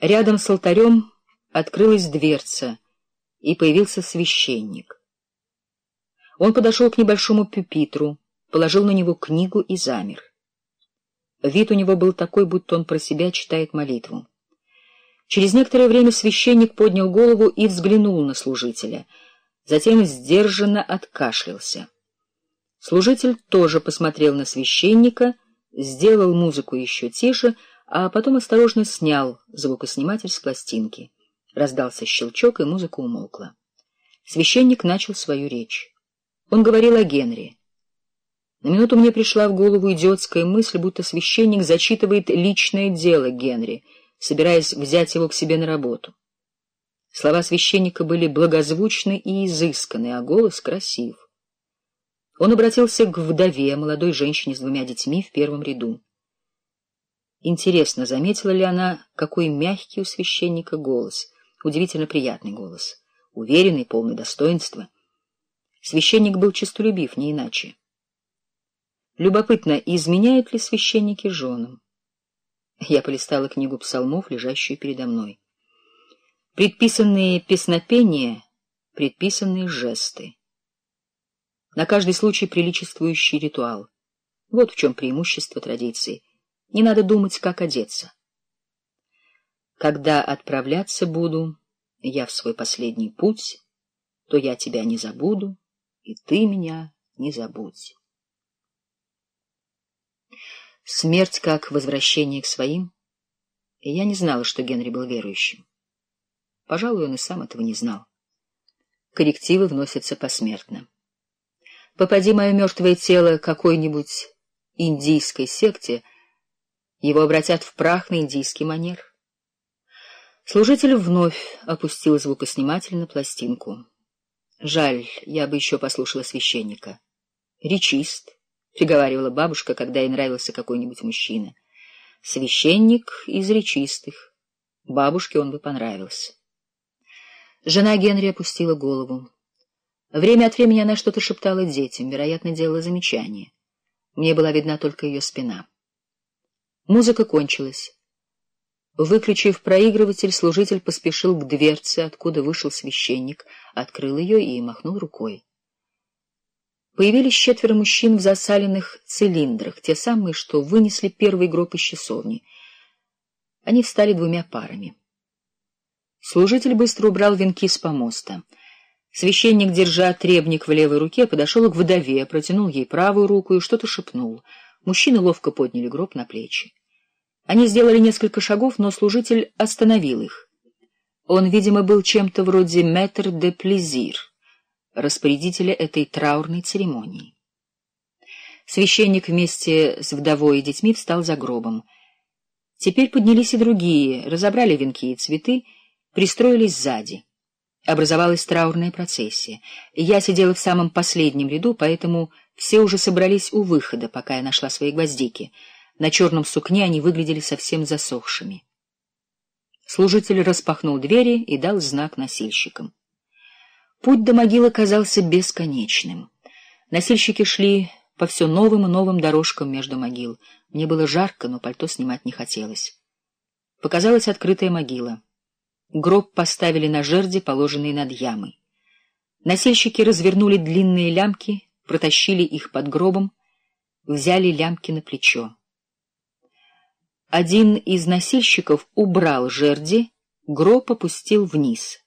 Рядом с алтарем открылась дверца, и появился священник. Он подошел к небольшому пюпитру, положил на него книгу и замер. Вид у него был такой, будто он про себя читает молитву. Через некоторое время священник поднял голову и взглянул на служителя, затем сдержанно откашлялся. Служитель тоже посмотрел на священника, сделал музыку еще тише, а потом осторожно снял звукосниматель с пластинки. Раздался щелчок, и музыка умолкла. Священник начал свою речь. Он говорил о Генри. На минуту мне пришла в голову идиотская мысль, будто священник зачитывает личное дело Генри, собираясь взять его к себе на работу. Слова священника были благозвучны и изысканны, а голос красив. Он обратился к вдове, молодой женщине с двумя детьми в первом ряду. Интересно, заметила ли она, какой мягкий у священника голос, удивительно приятный голос, уверенный, полный достоинства. Священник был честолюбив, не иначе. Любопытно, изменяют ли священники женам? Я полистала книгу псалмов, лежащую передо мной. Предписанные песнопения, предписанные жесты. На каждый случай приличествующий ритуал. Вот в чем преимущество традиции. Не надо думать, как одеться. Когда отправляться буду я в свой последний путь, то я тебя не забуду, и ты меня не забудь. Смерть как возвращение к своим, и я не знала, что Генри был верующим. Пожалуй, он и сам этого не знал. Коррективы вносятся посмертно. Попади мое мертвое тело какой-нибудь индийской секте — его обратят в прах на индийский манер. Служитель вновь опустил звукосниматель на пластинку. Жаль, я бы еще послушала священника. Речист, приговаривала бабушка, когда ей нравился какой-нибудь мужчина. Священник из речистых. Бабушке он бы понравился. Жена Генри опустила голову. Время от времени она что-то шептала детям, вероятно, делала замечания. Мне была видна только ее спина. Музыка кончилась. Выключив проигрыватель, служитель поспешил к дверце, откуда вышел священник, открыл ее и махнул рукой. Появились четверо мужчин в засаленных цилиндрах, те самые, что вынесли первый гроб из часовни. Они встали двумя парами. Служитель быстро убрал венки с помоста. Священник, держа требник в левой руке, подошел к вдове, протянул ей правую руку и что-то шепнул. Мужчины ловко подняли гроб на плечи. Они сделали несколько шагов, но служитель остановил их. Он, видимо, был чем-то вроде метр де плезир, распорядителя этой траурной церемонии. Священник вместе с вдовой и детьми встал за гробом. Теперь поднялись и другие, разобрали венки и цветы, пристроились сзади. Образовалась траурная процессия. Я сидела в самом последнем ряду, поэтому все уже собрались у выхода, пока я нашла свои гвоздики — на черном сукне они выглядели совсем засохшими. Служитель распахнул двери и дал знак носильщикам. Путь до могилы казался бесконечным. Носильщики шли по все новым и новым дорожкам между могил. Мне было жарко, но пальто снимать не хотелось. Показалась открытая могила. Гроб поставили на жерди, положенные над ямой. Носильщики развернули длинные лямки, протащили их под гробом, взяли лямки на плечо. Один из носильщиков убрал жерди, гроб опустил вниз.